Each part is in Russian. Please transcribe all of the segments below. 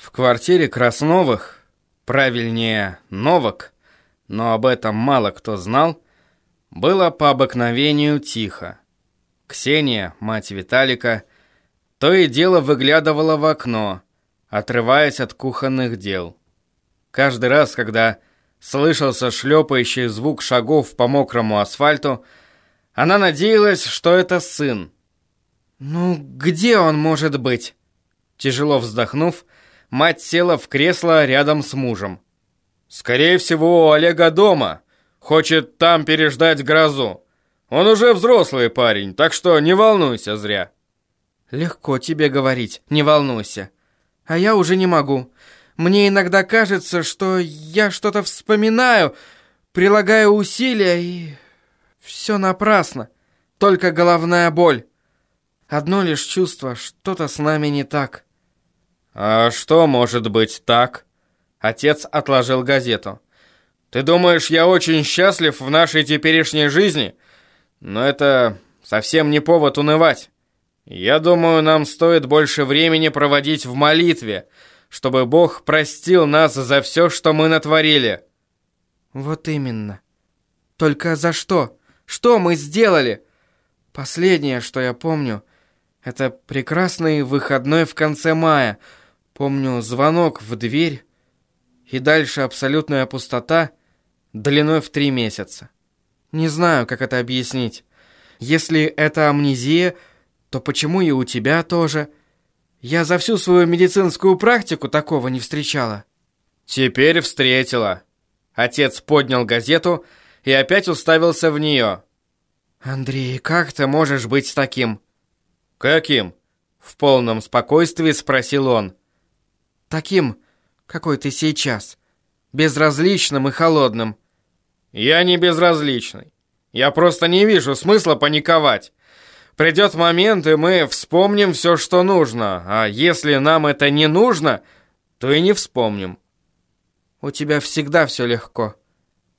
В квартире Красновых, правильнее Новок, но об этом мало кто знал, было по обыкновению тихо. Ксения, мать Виталика, то и дело выглядывала в окно, отрываясь от кухонных дел. Каждый раз, когда слышался шлепающий звук шагов по мокрому асфальту, она надеялась, что это сын. «Ну, где он может быть?» Тяжело вздохнув, мать села в кресло рядом с мужем. «Скорее всего, у Олега дома. Хочет там переждать грозу. Он уже взрослый парень, так что не волнуйся зря». «Легко тебе говорить, не волнуйся. А я уже не могу. Мне иногда кажется, что я что-то вспоминаю, прилагаю усилия и... Все напрасно. Только головная боль. Одно лишь чувство, что-то с нами не так». «А что может быть так?» Отец отложил газету. «Ты думаешь, я очень счастлив в нашей теперешней жизни? Но это совсем не повод унывать. Я думаю, нам стоит больше времени проводить в молитве, чтобы Бог простил нас за все, что мы натворили». «Вот именно. Только за что? Что мы сделали?» «Последнее, что я помню, это прекрасный выходной в конце мая — Помню звонок в дверь и дальше абсолютная пустота длиной в три месяца. Не знаю, как это объяснить. Если это амнезия, то почему и у тебя тоже? Я за всю свою медицинскую практику такого не встречала. Теперь встретила. Отец поднял газету и опять уставился в нее. Андрей, как ты можешь быть таким? Каким? В полном спокойствии спросил он. Таким, какой ты сейчас. Безразличным и холодным. Я не безразличный. Я просто не вижу смысла паниковать. Придет момент, и мы вспомним все, что нужно. А если нам это не нужно, то и не вспомним. У тебя всегда все легко.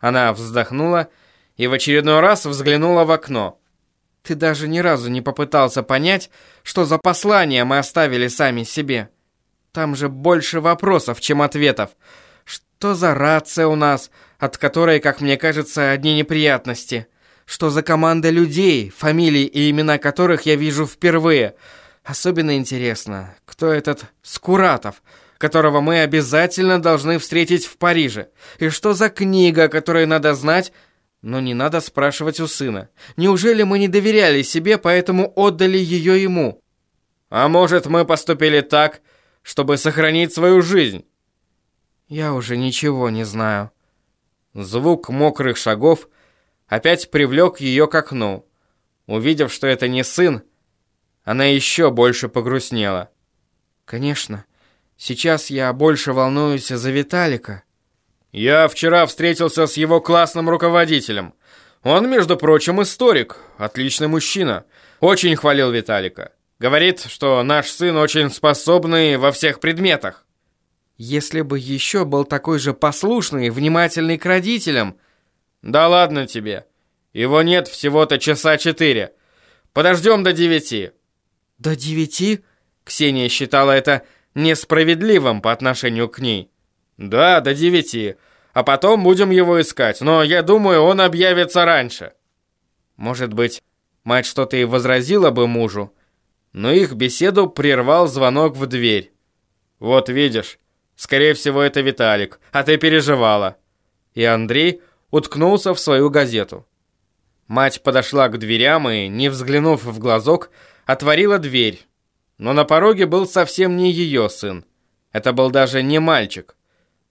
Она вздохнула и в очередной раз взглянула в окно. Ты даже ни разу не попытался понять, что за послание мы оставили сами себе. Там же больше вопросов, чем ответов. Что за рация у нас, от которой, как мне кажется, одни неприятности? Что за команда людей, фамилии и имена которых я вижу впервые? Особенно интересно, кто этот Скуратов, которого мы обязательно должны встретить в Париже? И что за книга, которую надо знать, но не надо спрашивать у сына? Неужели мы не доверяли себе, поэтому отдали ее ему? А может, мы поступили так, чтобы сохранить свою жизнь. Я уже ничего не знаю. Звук мокрых шагов опять привлек ее к окну. Увидев, что это не сын, она еще больше погрустнела. Конечно, сейчас я больше волнуюсь за Виталика. Я вчера встретился с его классным руководителем. Он, между прочим, историк, отличный мужчина. Очень хвалил Виталика. Говорит, что наш сын очень способный во всех предметах. Если бы еще был такой же послушный и внимательный к родителям. Да ладно тебе. Его нет всего-то часа четыре. Подождем до девяти. До девяти? Ксения считала это несправедливым по отношению к ней. Да, до девяти. А потом будем его искать, но я думаю, он объявится раньше. Может быть, мать что-то и возразила бы мужу, но их беседу прервал звонок в дверь. «Вот видишь, скорее всего, это Виталик, а ты переживала». И Андрей уткнулся в свою газету. Мать подошла к дверям и, не взглянув в глазок, отворила дверь. Но на пороге был совсем не ее сын. Это был даже не мальчик.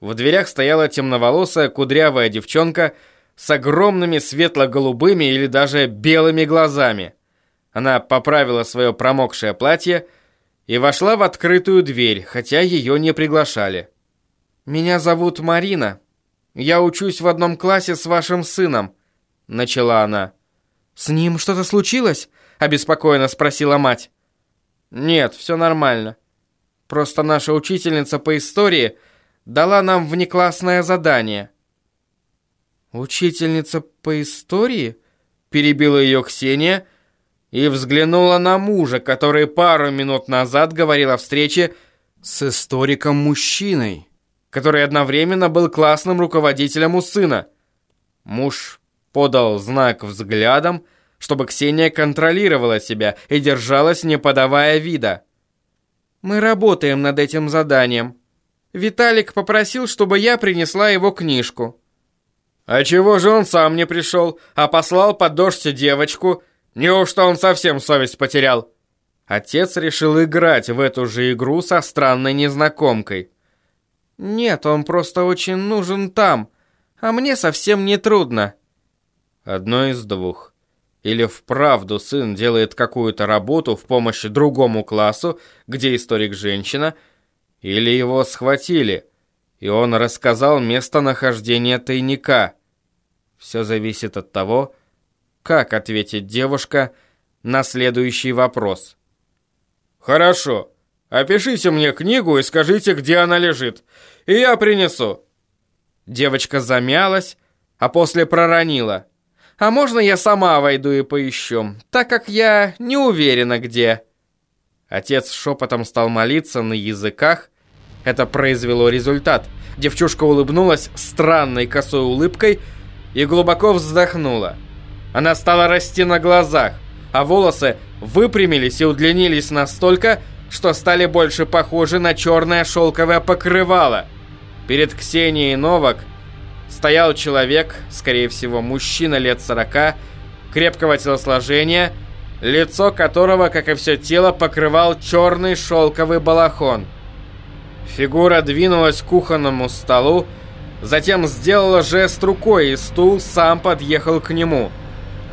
В дверях стояла темноволосая кудрявая девчонка с огромными светло-голубыми или даже белыми глазами – она поправила свое промокшее платье и вошла в открытую дверь, хотя ее не приглашали. «Меня зовут Марина. Я учусь в одном классе с вашим сыном», — начала она. «С ним что-то случилось?» — обеспокоенно спросила мать. «Нет, все нормально. Просто наша учительница по истории дала нам внеклассное задание». «Учительница по истории?» — перебила ее Ксения — и взглянула на мужа, который пару минут назад говорил о встрече С историком-мужчиной, который одновременно был классным руководителем у сына. Муж подал знак взглядом, чтобы Ксения контролировала себя и держалась, не подавая вида. «Мы работаем над этим заданием. Виталик попросил, чтобы я принесла его книжку». «А чего же он сам не пришел, а послал под дождь девочку? Неужто он совсем совесть потерял?» Отец решил играть в эту же игру со странной незнакомкой. «Нет, он просто очень нужен там, а мне совсем не трудно». Одно из двух. Или вправду сын делает какую-то работу в помощь другому классу, где историк женщина, или его схватили, и он рассказал местонахождение тайника. Все зависит от того, как ответит девушка на следующий вопрос. «Хорошо. Опишите мне книгу и скажите, где она лежит, и я принесу». Девочка замялась, а после проронила – а можно я сама войду и поищу, так как я не уверена где». Отец шепотом стал молиться на языках. Это произвело результат. Девчушка улыбнулась странной косой улыбкой и глубоко вздохнула. Она стала расти на глазах, а волосы выпрямились и удлинились настолько, что стали больше похожи на черное шелковое покрывало. Перед Ксенией Новак – стоял человек, скорее всего, мужчина лет сорока, крепкого телосложения, лицо которого, как и все тело, покрывал черный шелковый балахон. Фигура двинулась к кухонному столу, затем сделала жест рукой, и стул сам подъехал к нему,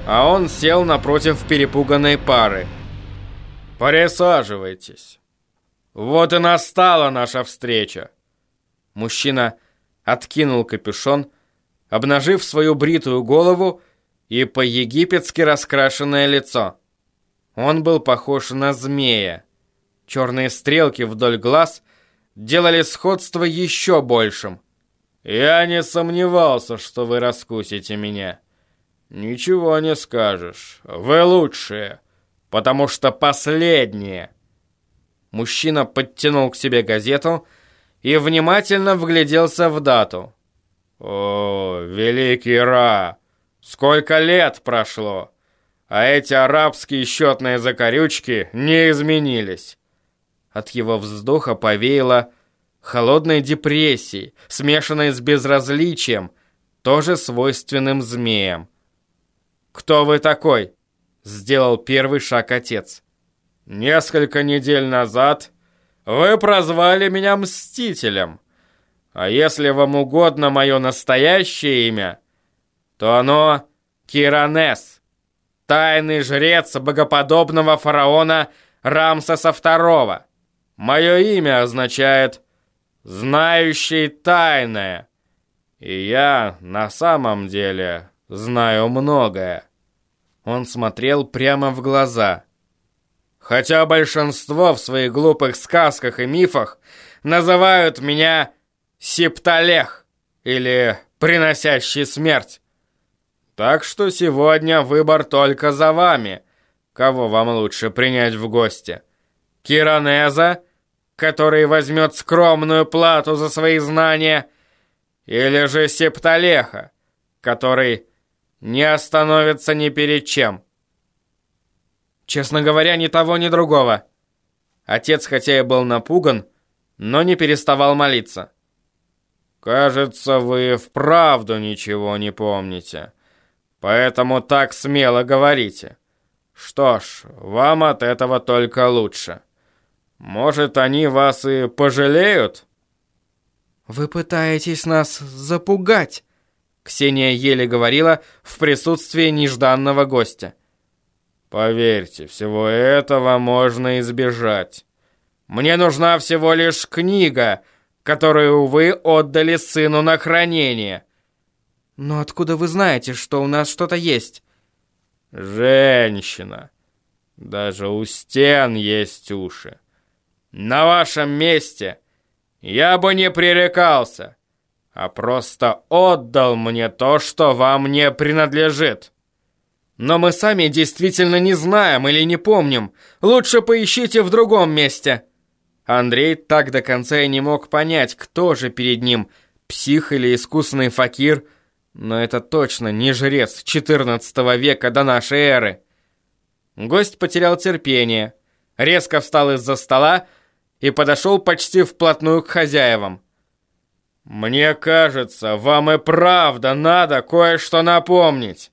а он сел напротив перепуганной пары. «Присаживайтесь. Вот и настала наша встреча». Мужчина откинул капюшон, обнажив свою бритую голову и по-египетски раскрашенное лицо. Он был похож на змея. Черные стрелки вдоль глаз делали сходство еще большим. «Я не сомневался, что вы раскусите меня. Ничего не скажешь. Вы лучшие, потому что последние». Мужчина подтянул к себе газету и внимательно вгляделся в дату. «О, великий Ра! Сколько лет прошло! А эти арабские счетные закорючки не изменились!» От его вздоха повеяло холодной депрессией, смешанной с безразличием, тоже свойственным змеям. «Кто вы такой?» — сделал первый шаг отец. «Несколько недель назад вы прозвали меня Мстителем. А если вам угодно мое настоящее имя, то оно Киранес, тайный жрец богоподобного фараона Рамсеса II. Мое имя означает «знающий тайное», и я на самом деле знаю многое. Он смотрел прямо в глаза – Хотя большинство в своих глупых сказках и мифах называют меня Септалех или приносящий смерть. Так что сегодня выбор только за вами, кого вам лучше принять в гости. Киранеза, который возьмет скромную плату за свои знания, или же Септалеха, который не остановится ни перед чем. Честно говоря, ни того, ни другого. Отец, хотя и был напуган, но не переставал молиться. «Кажется, вы вправду ничего не помните, поэтому так смело говорите. Что ж, вам от этого только лучше. Может, они вас и пожалеют?» «Вы пытаетесь нас запугать», — Ксения еле говорила в присутствии нежданного гостя. Поверьте, всего этого можно избежать. Мне нужна всего лишь книга, которую вы отдали сыну на хранение. Но откуда вы знаете, что у нас что-то есть? Женщина. Даже у стен есть уши. На вашем месте я бы не пререкался, а просто отдал мне то, что вам не принадлежит. Но мы сами действительно не знаем или не помним. Лучше поищите в другом месте. Андрей так до конца и не мог понять, кто же перед ним, псих или искусный факир, но это точно не жрец XIV века до нашей эры. Гость потерял терпение, резко встал из-за стола и подошел почти вплотную к хозяевам. «Мне кажется, вам и правда надо кое-что напомнить».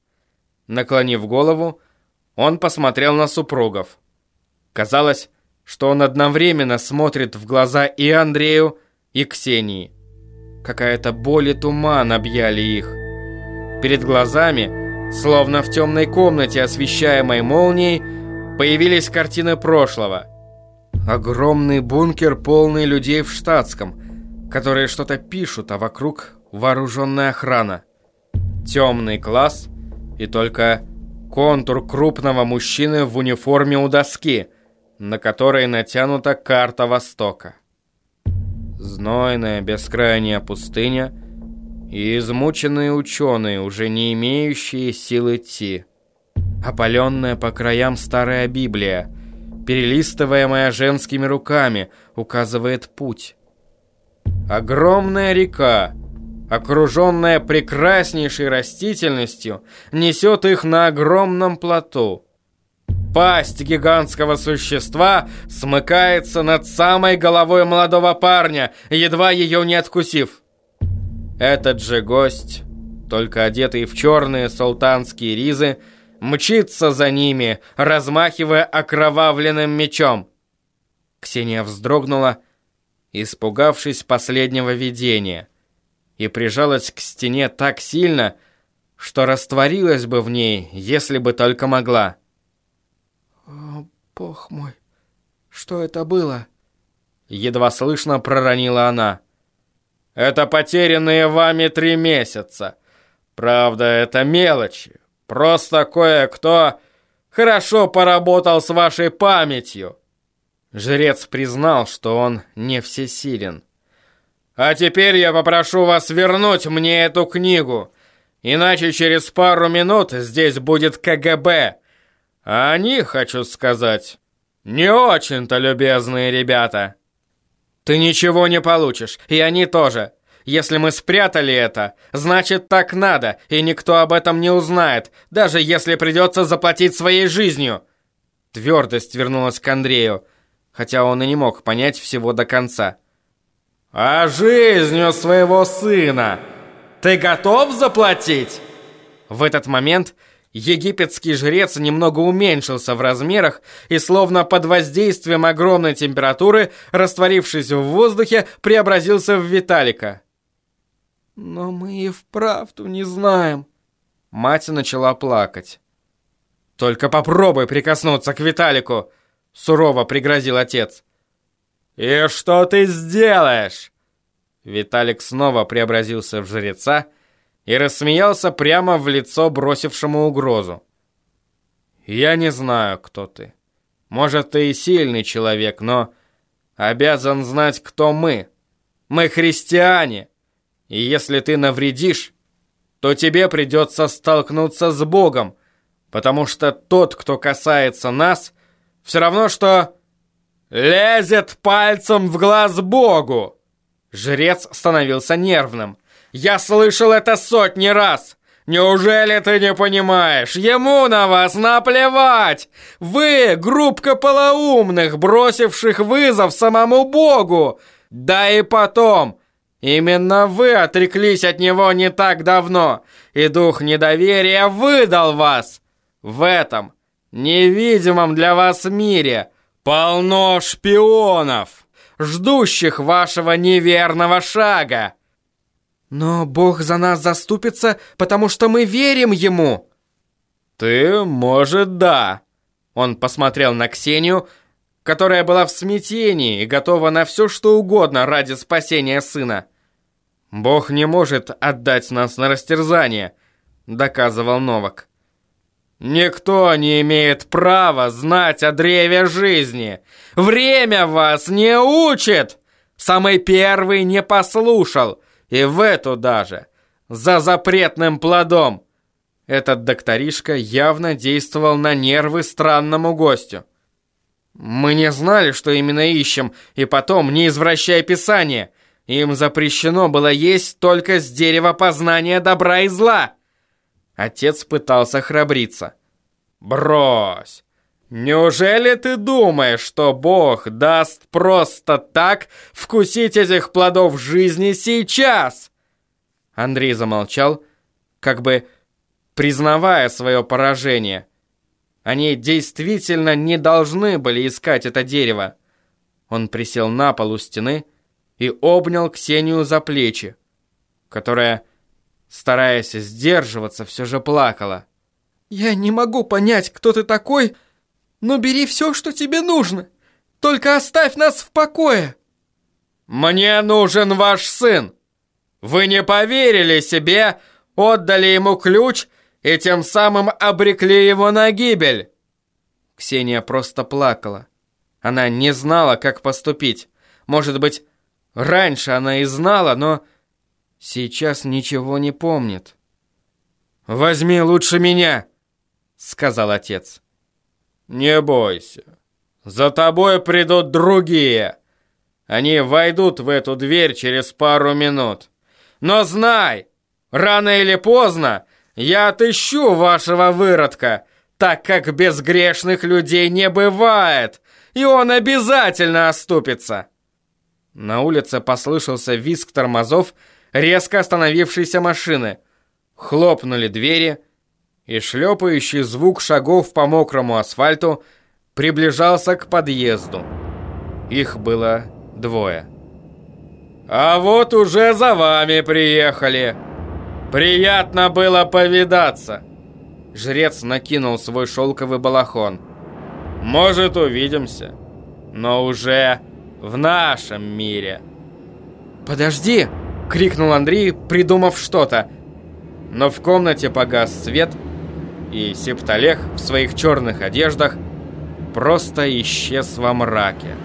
Наклонив голову, он посмотрел на супругов. Казалось, что он одновременно смотрит в глаза и Андрею, и Ксении. Какая-то боль и туман объяли их. Перед глазами, словно в темной комнате, освещаемой молнией, появились картины прошлого. Огромный бункер, полный людей в штатском, которые что-то пишут, а вокруг вооруженная охрана. Темный класс и только контур крупного мужчины в униформе у доски – на которой натянута карта Востока. Знойная бескрайняя пустыня и измученные ученые, уже не имеющие сил идти. Опаленная по краям старая Библия, перелистываемая женскими руками, указывает путь. Огромная река, окруженная прекраснейшей растительностью, несет их на огромном плоту. Пасть гигантского существа смыкается над самой головой молодого парня, едва ее не откусив. Этот же гость, только одетый в черные султанские ризы, мчится за ними, размахивая окровавленным мечом. Ксения вздрогнула, испугавшись последнего видения, и прижалась к стене так сильно, что растворилась бы в ней, если бы только могла. «О, бог мой, что это было?» Едва слышно проронила она. «Это потерянные вами три месяца. Правда, это мелочи. Просто кое-кто хорошо поработал с вашей памятью». Жрец признал, что он не всесилен. «А теперь я попрошу вас вернуть мне эту книгу, иначе через пару минут здесь будет КГБ, а они, хочу сказать, не очень-то любезные ребята. Ты ничего не получишь, и они тоже. Если мы спрятали это, значит так надо, и никто об этом не узнает, даже если придется заплатить своей жизнью. Твердость вернулась к Андрею, хотя он и не мог понять всего до конца. «А жизнью своего сына ты готов заплатить?» В этот момент Египетский жрец немного уменьшился в размерах и, словно под воздействием огромной температуры, растворившись в воздухе, преобразился в Виталика. «Но мы и вправду не знаем». Мать начала плакать. «Только попробуй прикоснуться к Виталику!» Сурово пригрозил отец. «И что ты сделаешь?» Виталик снова преобразился в жреца и рассмеялся прямо в лицо бросившему угрозу. «Я не знаю, кто ты. Может, ты и сильный человек, но обязан знать, кто мы. Мы христиане, и если ты навредишь, то тебе придется столкнуться с Богом, потому что тот, кто касается нас, все равно, что лезет пальцем в глаз Богу!» Жрец становился нервным. Я слышал это сотни раз. Неужели ты не понимаешь? Ему на вас наплевать! Вы — группка полоумных, бросивших вызов самому Богу! Да и потом, именно вы отреклись от него не так давно, и дух недоверия выдал вас! В этом невидимом для вас мире полно шпионов, ждущих вашего неверного шага! Но Бог за нас заступится, потому что мы верим Ему. Ты, может, да. Он посмотрел на Ксению, которая была в смятении и готова на все, что угодно ради спасения сына. Бог не может отдать нас на растерзание, доказывал Новак. Никто не имеет права знать о древе жизни. Время вас не учит. Самый первый не послушал. И в эту даже. За запретным плодом. Этот докторишка явно действовал на нервы странному гостю. Мы не знали, что именно ищем, и потом, не извращая писание, им запрещено было есть только с дерева познания добра и зла. Отец пытался храбриться. Брось! Неужели ты думаешь, что Бог даст просто так вкусить этих плодов жизни сейчас? Андрей замолчал, как бы признавая свое поражение. Они действительно не должны были искать это дерево. Он присел на пол у стены и обнял Ксению за плечи, которая, стараясь сдерживаться, все же плакала. «Я не могу понять, кто ты такой, но бери все, что тебе нужно. Только оставь нас в покое!» «Мне нужен ваш сын! Вы не поверили себе, отдали ему ключ и тем самым обрекли его на гибель!» Ксения просто плакала. Она не знала, как поступить. Может быть, раньше она и знала, но сейчас ничего не помнит. «Возьми лучше меня!» — сказал отец. «Не бойся. За тобой придут другие. Они войдут в эту дверь через пару минут. Но знай, рано или поздно я отыщу вашего выродка, так как безгрешных людей не бывает, и он обязательно оступится». На улице послышался визг тормозов резко остановившейся машины. Хлопнули двери, и шлепающий звук шагов по мокрому асфальту приближался к подъезду. Их было двое. «А вот уже за вами приехали. Приятно было повидаться!» Жрец накинул свой шелковый балахон. «Может, увидимся, но уже в нашем мире». «Подожди!» — крикнул Андрей, придумав что-то. Но в комнате погас свет — и Септолех в своих черных одеждах просто исчез во мраке.